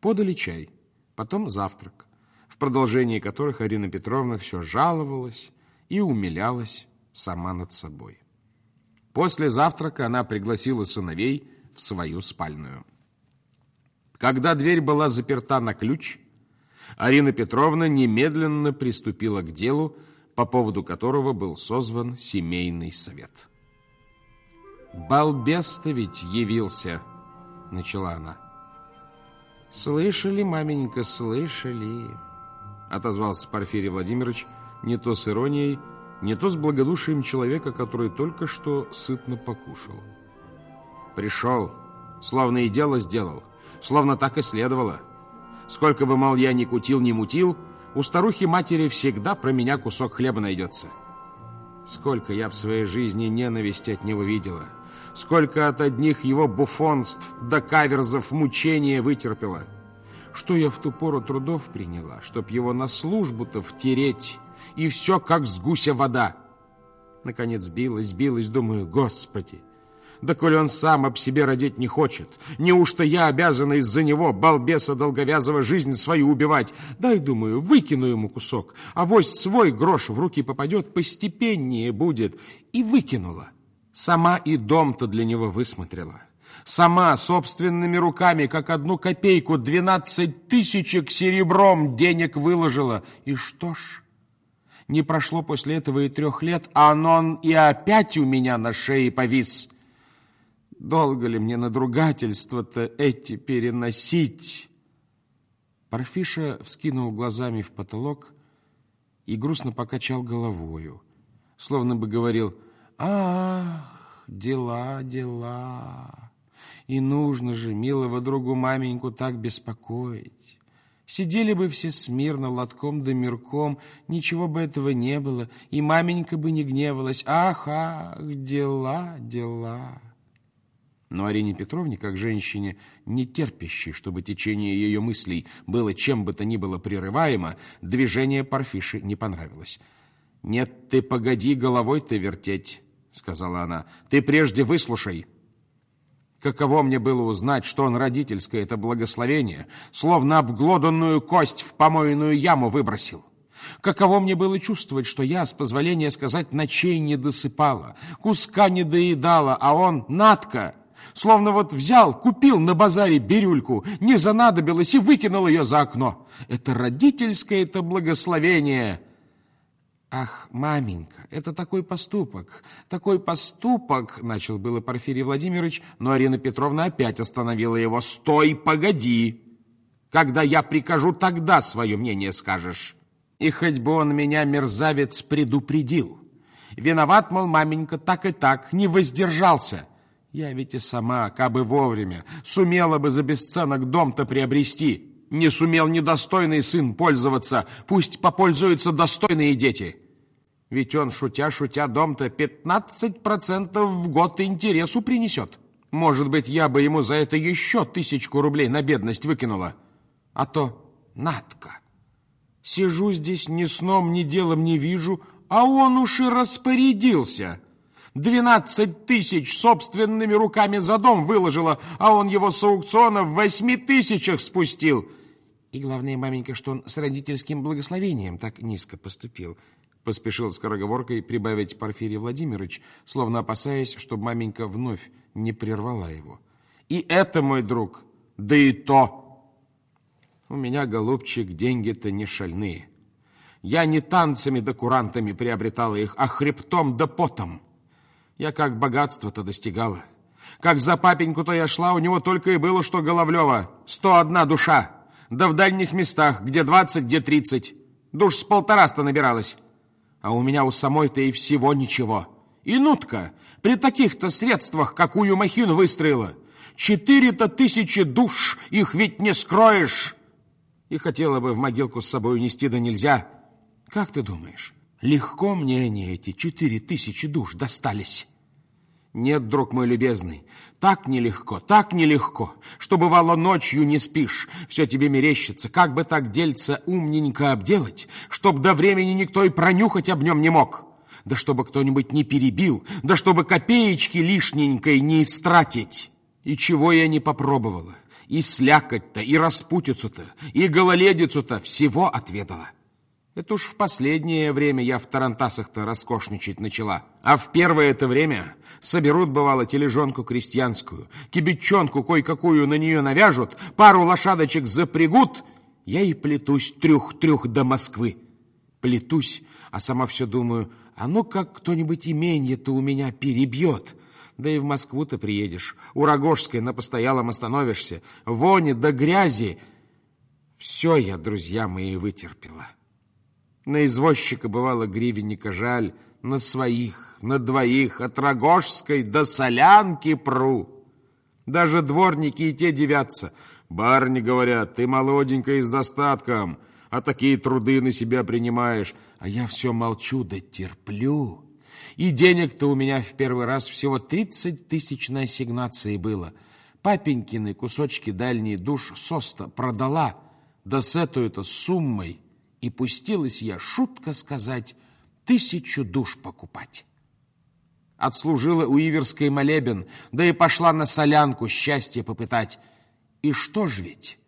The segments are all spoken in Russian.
Подали чай, потом завтрак, в продолжении которых Арина Петровна все жаловалась и умилялась сама над собой. После завтрака она пригласила сыновей в свою спальную. Когда дверь была заперта на ключ, Арина Петровна немедленно приступила к делу, по поводу которого был созван семейный совет. «Балбес-то ведь явился», — начала она. «Слышали, маменька, слышали», — отозвался Порфирий Владимирович не то с иронией, не то с благодушием человека, который только что сытно покушал. Пришел, словно и дело сделал, словно так и следовало. Сколько бы, мол, я ни кутил, ни мутил, у старухи-матери всегда про меня кусок хлеба найдется. Сколько я в своей жизни ненависти от него видела, сколько от одних его буфонств до каверзов мучения вытерпела. Что я в ту пору трудов приняла, чтоб его на службу-то втереть, и все как с гуся вода. Наконец сбилась, сбилась, думаю, Господи, да коли он сам об себе родить не хочет, неужто я обязана из-за него, балбеса долговязого, жизнь свою убивать? Дай, думаю, выкину ему кусок, а вось свой грош в руки попадет, постепеннее будет. И выкинула. Сама и дом-то для него высмотрела. Сама собственными руками, как одну копейку, двенадцать тысячек серебром денег выложила. И что ж... Не прошло после этого и трех лет, а он и опять у меня на шее повис. Долго ли мне надругательства-то эти переносить? Парфиша вскинул глазами в потолок и грустно покачал головою, словно бы говорил «Ах, дела, дела, и нужно же милого другу маменьку так беспокоить». Сидели бы все смирно, лотком да мирком, ничего бы этого не было, и маменька бы не гневалась. Ах, ах, дела, дела. Но Арине Петровне, как женщине, не терпящей, чтобы течение ее мыслей было чем бы то ни было прерываемо, движение Парфиши не понравилось. «Нет, ты погоди головой-то вертеть», — сказала она. «Ты прежде выслушай». Каково мне было узнать, что он родительское это благословение, словно обглоданную кость в помойную яму выбросил. Каково мне было чувствовать, что я, с позволения сказать, ночей не досыпала, куска не доедала, а он, Натка, словно вот взял, купил на базаре бирюльку, не занадобилось и выкинул ее за окно. Это родительское это благословение — «Ах, маменька, это такой поступок, такой поступок!» Начал было Порфирий Владимирович, но Арина Петровна опять остановила его. «Стой, погоди! Когда я прикажу, тогда свое мнение скажешь. И хоть бы он меня, мерзавец, предупредил. Виноват, мол, маменька, так и так, не воздержался. Я ведь и сама, кабы вовремя, сумела бы за бесценок дом-то приобрести». Не сумел недостойный сын пользоваться, пусть попользуются достойные дети. Ведь он, шутя-шутя, дом-то 15% в год интересу принесет. Может быть, я бы ему за это еще тысячку рублей на бедность выкинула. А то Надка. Сижу здесь ни сном, ни делом не вижу, а он уж и распорядился. Двенадцать тысяч собственными руками за дом выложила, а он его с аукциона в восьми тысячах спустил. И главное, маменька, что он с родительским благословением так низко поступил. Поспешил скороговоркой прибавить Порфирий Владимирович, словно опасаясь, чтобы маменька вновь не прервала его. И это, мой друг, да и то. У меня, голубчик, деньги-то не шальные. Я не танцами да курантами приобретала их, а хребтом да потом. Я как богатство-то достигала. Как за папеньку-то я шла, у него только и было, что Головлева. Сто одна душа да в дальних местах, где двадцать, где тридцать. Душ с полтораста набиралась. А у меня у самой-то и всего ничего. И нутка при таких-то средствах какую махину выстроила. Четыре-то тысячи душ, их ведь не скроешь. И хотела бы в могилку с собой унести, да нельзя. Как ты думаешь, легко мне они эти четыре тысячи душ достались?» Нет, друг мой любезный, так нелегко, так нелегко, что бывало ночью не спишь, все тебе мерещится, как бы так дельца умненько обделать, чтоб до времени никто и пронюхать об нем не мог, да чтобы кто-нибудь не перебил, да чтобы копеечки лишненькой не истратить. И чего я не попробовала, И слякоть-то, и распутицу-то, и гололедицу-то всего отведала. Это уж в последнее время я в тарантасах-то роскошничать начала. А в первое это время соберут, бывало, тележонку крестьянскую, кибетчонку кое-какую на нее навяжут, пару лошадочек запрягут, я и плетусь трюх-трюх до Москвы. Плетусь, а сама все думаю, а ну как кто-нибудь именье-то у меня перебьет. Да и в Москву-то приедешь, у Рогожской на постоялом остановишься, вони до грязи. Все я, друзья мои, вытерпела. На извозчика бывало гривенника жаль, на своих, на двоих, от Рогожской до Солянки пру. Даже дворники и те девятся. Барни говорят, ты молоденькая и с достатком, а такие труды на себя принимаешь. А я все молчу да терплю. И денег-то у меня в первый раз всего 30 тысяч на ассигнации было. Папенькины кусочки дальней душ соста продала, да с этой-то суммой и пустилась я, шутка сказать, тысячу душ покупать. Отслужила у Иверской молебен, да и пошла на солянку счастье попытать. И что ж ведь?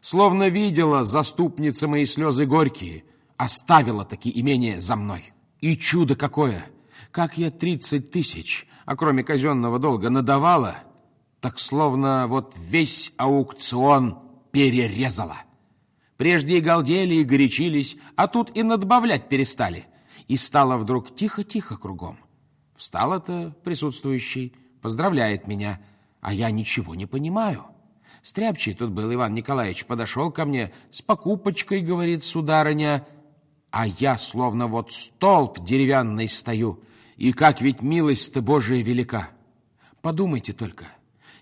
Словно видела заступница мои слезы горькие, оставила такие имения за мной. И чудо какое! Как я тридцать тысяч, а кроме казенного долга, надавала, так словно вот весь аукцион перерезала. Прежде и галдели, и горячились, а тут и надбавлять перестали. И стало вдруг тихо-тихо кругом. Встал-то присутствующий, поздравляет меня, а я ничего не понимаю. Стряпчий тут был Иван Николаевич, подошел ко мне с покупочкой, говорит сударыня, а я словно вот столб деревянный стою, и как ведь милость-то Божия велика. Подумайте только,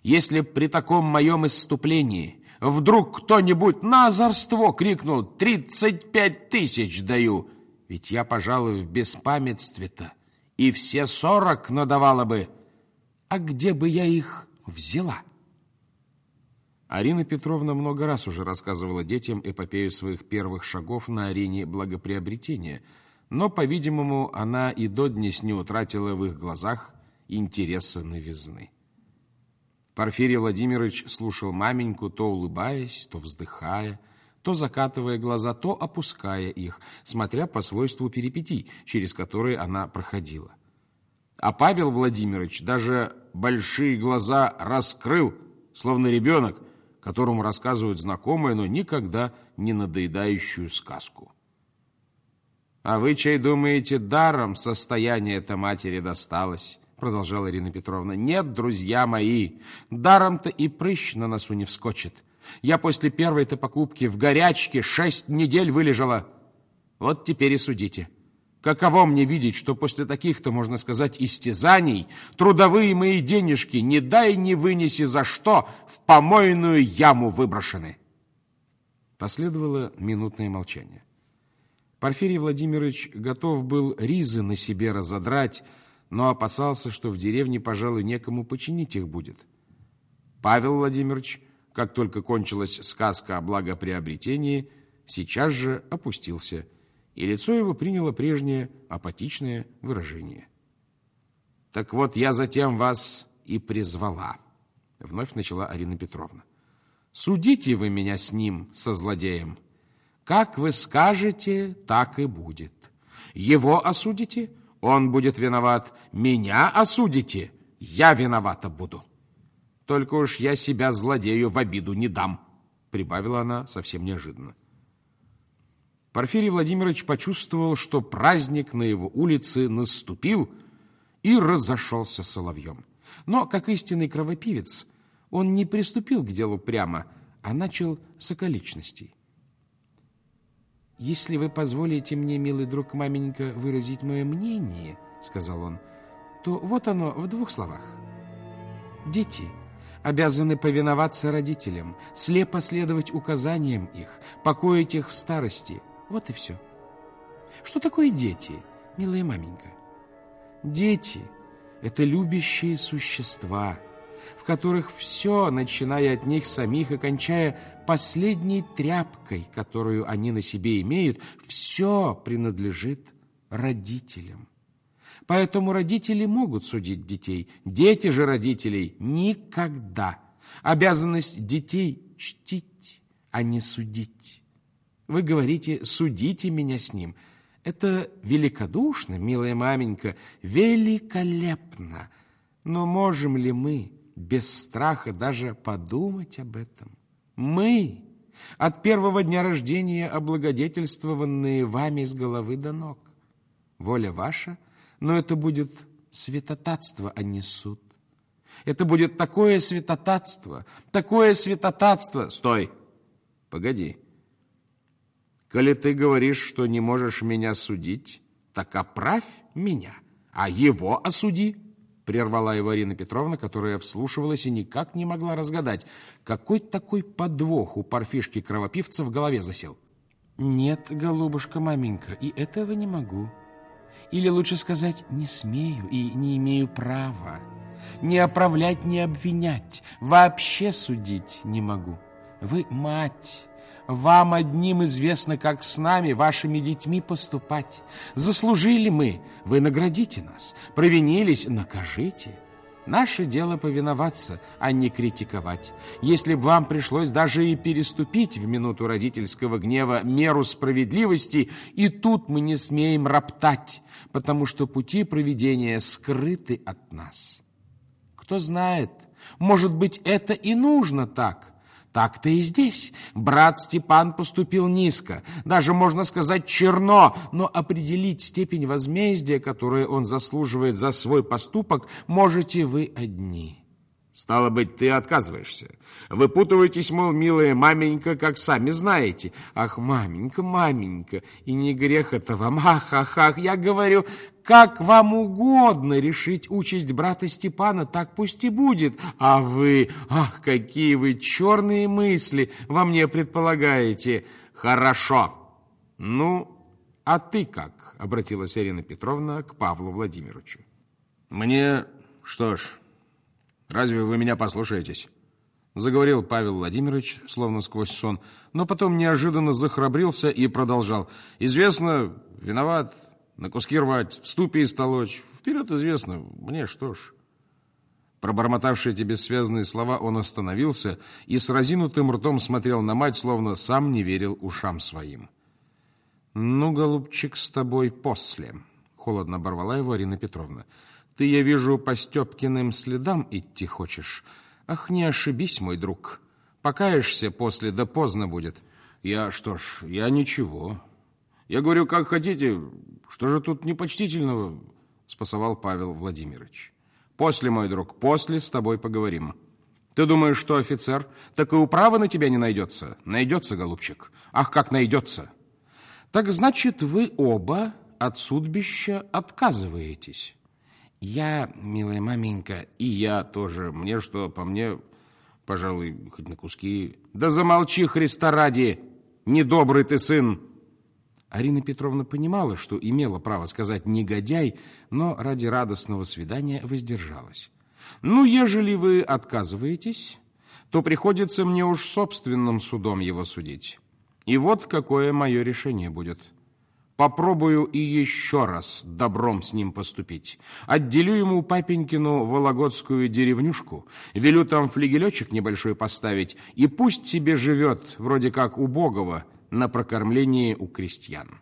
если при таком моем исступлении Вдруг кто-нибудь на озорство крикнул «Тридцать пять тысяч даю!» Ведь я, пожалуй, в беспамятстве-то и все сорок надавала бы. А где бы я их взяла? Арина Петровна много раз уже рассказывала детям эпопею своих первых шагов на арене благоприобретения, но, по-видимому, она и до днес не утратила в их глазах интереса новизны. Порфирий Владимирович слушал маменьку, то улыбаясь, то вздыхая, то закатывая глаза, то опуская их, смотря по свойству перипетий, через которые она проходила. А Павел Владимирович даже большие глаза раскрыл, словно ребенок, которому рассказывают знакомую, но никогда не надоедающую сказку. «А вы, чай, думаете, даром состояние этой матери досталось?» продолжала Ирина Петровна. Нет, друзья мои, даром-то и прыщ на носу не вскочит. Я после первой-то покупки в горячке шесть недель вылежала. Вот теперь и судите. Каково мне видеть, что после таких-то, можно сказать, истязаний трудовые мои денежки, не дай не вынеси за что, в помойную яму выброшены? Последовало минутное молчание. Порфирий Владимирович готов был ризы на себе разодрать, но опасался, что в деревне, пожалуй, некому починить их будет. Павел Владимирович, как только кончилась сказка о благоприобретении, сейчас же опустился, и лицо его приняло прежнее апатичное выражение. «Так вот, я затем вас и призвала», — вновь начала Арина Петровна. «Судите вы меня с ним, со злодеем. Как вы скажете, так и будет. Его осудите — он будет виноват. Меня осудите, я виновата буду. Только уж я себя злодею в обиду не дам, прибавила она совсем неожиданно. Порфирий Владимирович почувствовал, что праздник на его улице наступил и разошелся соловьем. Но, как истинный кровопивец, он не приступил к делу прямо, а начал с околичностей. «Если вы позволите мне, милый друг маменька, выразить мое мнение, — сказал он, — то вот оно в двух словах. Дети обязаны повиноваться родителям, слепо следовать указаниям их, покоить их в старости. Вот и все. Что такое дети, милая маменька? Дети — это любящие существа — в которых все, начиная от них самих и кончая последней тряпкой, которую они на себе имеют, все принадлежит родителям. Поэтому родители могут судить детей, дети же родителей никогда. Обязанность детей чтить, а не судить. Вы говорите, судите меня с ним. Это великодушно, милая маменька, великолепно. Но можем ли мы без страха даже подумать об этом? Мы, от первого дня рождения облагодетельствованные вами с головы до ног. Воля ваша, но это будет святотатство, а не суд. Это будет такое святотатство, такое святотатство. Стой! Погоди. Коли ты говоришь, что не можешь меня судить, так оправь меня, а его осуди. Прервала его Арина Петровна, которая вслушивалась и никак не могла разгадать, какой такой подвох у парфишки кровопивца в голове засел. Нет, голубушка, маменька, и этого не могу. Или лучше сказать, не смею и не имею права. Не оправлять, не обвинять, вообще судить не могу. Вы мать, вам одним известно, как с нами, вашими детьми поступать. Заслужили мы, вы наградите нас. Провинились, накажите. Наше дело повиноваться, а не критиковать. Если бы вам пришлось даже и переступить в минуту родительского гнева меру справедливости, и тут мы не смеем роптать, потому что пути проведения скрыты от нас. Кто знает, может быть, это и нужно так, так-то и здесь. Брат Степан поступил низко, даже, можно сказать, черно, но определить степень возмездия, которую он заслуживает за свой поступок, можете вы одни. Стало быть, ты отказываешься. Выпутываетесь, мол, милая маменька, как сами знаете. Ах, маменька, маменька, и не грех это вам. Ах, ах, ах, я говорю, как вам угодно решить участь брата Степана, так пусть и будет. А вы, ах, какие вы черные мысли во мне предполагаете. Хорошо. Ну, а ты как? Обратилась Ирина Петровна к Павлу Владимировичу. Мне, что ж... Разве вы меня послушаетесь? Заговорил Павел Владимирович, словно сквозь сон, но потом неожиданно захрабрился и продолжал. Известно, виноват, на куски рвать, в ступе истолочь. Вперед известно, мне что ж. Пробормотавшие эти бессвязные слова, он остановился и с разинутым ртом смотрел на мать, словно сам не верил ушам своим. «Ну, голубчик, с тобой после», — холодно оборвала его Арина Петровна. Ты, я вижу, по Степкиным следам идти хочешь. Ах, не ошибись, мой друг. Покаешься после, да поздно будет. Я, что ж, я ничего. Я говорю, как хотите. Что же тут непочтительного? Спасовал Павел Владимирович. После, мой друг, после с тобой поговорим. Ты думаешь, что офицер? Так и управа на тебя не найдется. Найдется, голубчик. Ах, как найдется. Так значит, вы оба от судбища отказываетесь. Я, милая маменька, и я тоже. Мне что, по мне, пожалуй, хоть на куски. Да замолчи, Христа ради! Недобрый ты сын! Арина Петровна понимала, что имела право сказать «негодяй», но ради радостного свидания воздержалась. «Ну, ежели вы отказываетесь, то приходится мне уж собственным судом его судить. И вот какое мое решение будет». Попробую и еще раз добром с ним поступить. Отделю ему папенькину вологодскую деревнюшку, велю там флигелечек небольшой поставить, и пусть себе живет, вроде как убогого, на прокормлении у крестьян».